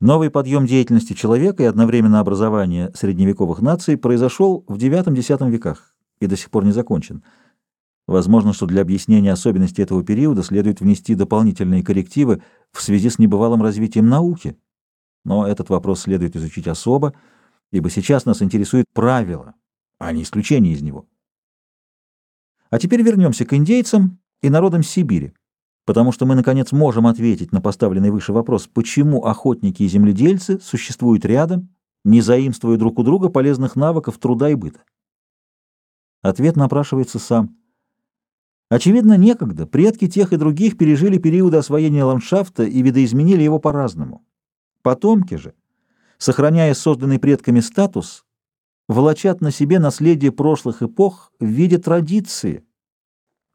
Новый подъем деятельности человека и одновременно образование средневековых наций произошел в IX-X веках и до сих пор не закончен. Возможно, что для объяснения особенностей этого периода следует внести дополнительные коррективы в связи с небывалым развитием науки. Но этот вопрос следует изучить особо, ибо сейчас нас интересует правило, а не исключение из него. А теперь вернемся к индейцам и народам Сибири потому что мы, наконец, можем ответить на поставленный выше вопрос, почему охотники и земледельцы существуют рядом, не заимствуя друг у друга полезных навыков труда и быта. Ответ напрашивается сам. Очевидно, некогда предки тех и других пережили периоды освоения ландшафта и видоизменили его по-разному. Потомки же, сохраняя созданный предками статус, волочат на себе наследие прошлых эпох в виде традиции –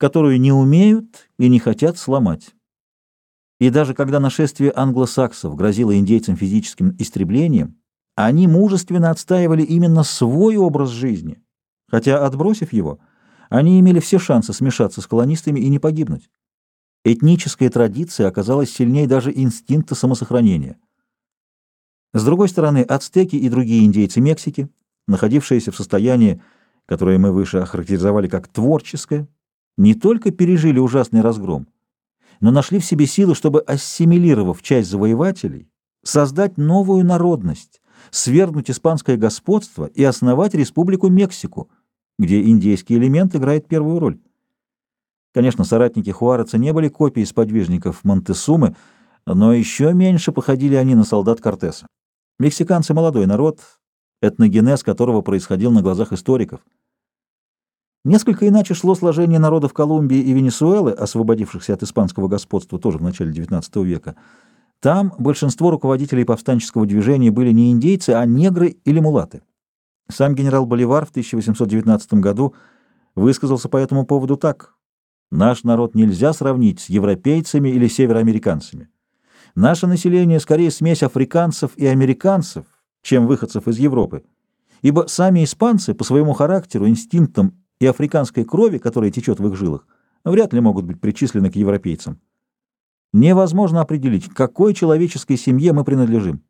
которую не умеют и не хотят сломать. И даже когда нашествие англосаксов грозило индейцам физическим истреблением, они мужественно отстаивали именно свой образ жизни, хотя, отбросив его, они имели все шансы смешаться с колонистами и не погибнуть. Этническая традиция оказалась сильнее даже инстинкта самосохранения. С другой стороны, ацтеки и другие индейцы Мексики, находившиеся в состоянии, которое мы выше охарактеризовали как творческое, не только пережили ужасный разгром, но нашли в себе силы, чтобы, ассимилировав часть завоевателей, создать новую народность, свергнуть испанское господство и основать республику Мексику, где индейский элемент играет первую роль. Конечно, соратники Хуареца не были копией сподвижников Монтесумы, но еще меньше походили они на солдат Кортеса. Мексиканцы — молодой народ, этногенез которого происходил на глазах историков. Несколько иначе шло сложение народов Колумбии и Венесуэлы, освободившихся от испанского господства тоже в начале XIX века. Там большинство руководителей повстанческого движения были не индейцы, а негры или мулаты. Сам генерал Боливар в 1819 году высказался по этому поводу так. «Наш народ нельзя сравнить с европейцами или североамериканцами. Наше население скорее смесь африканцев и американцев, чем выходцев из Европы, ибо сами испанцы по своему характеру, инстинктам и африканской крови, которая течет в их жилах, вряд ли могут быть причислены к европейцам. Невозможно определить, какой человеческой семье мы принадлежим.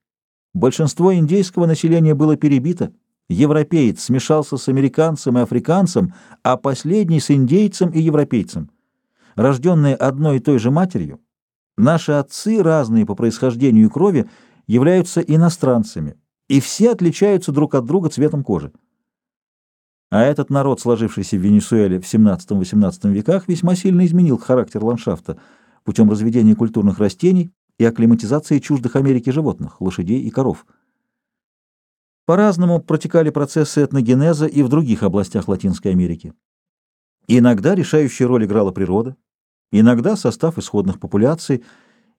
Большинство индейского населения было перебито, европеец смешался с американцем и африканцем, а последний с индейцем и европейцем. Рожденные одной и той же матерью, наши отцы, разные по происхождению и крови, являются иностранцами, и все отличаются друг от друга цветом кожи. А этот народ, сложившийся в Венесуэле в XVII-XVIII веках, весьма сильно изменил характер ландшафта путем разведения культурных растений и акклиматизации чуждых Америке животных, лошадей и коров. По-разному протекали процессы этногенеза и в других областях Латинской Америки. Иногда решающую роль играла природа, иногда состав исходных популяций,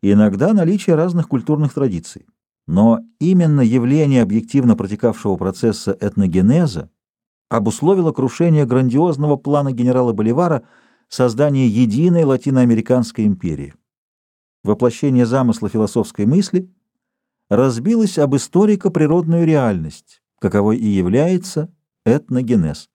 иногда наличие разных культурных традиций. Но именно явление объективно протекавшего процесса этногенеза обусловило крушение грандиозного плана генерала Боливара создания единой латиноамериканской империи. Воплощение замысла философской мысли разбилось об историко-природную реальность, каковой и является этногенез.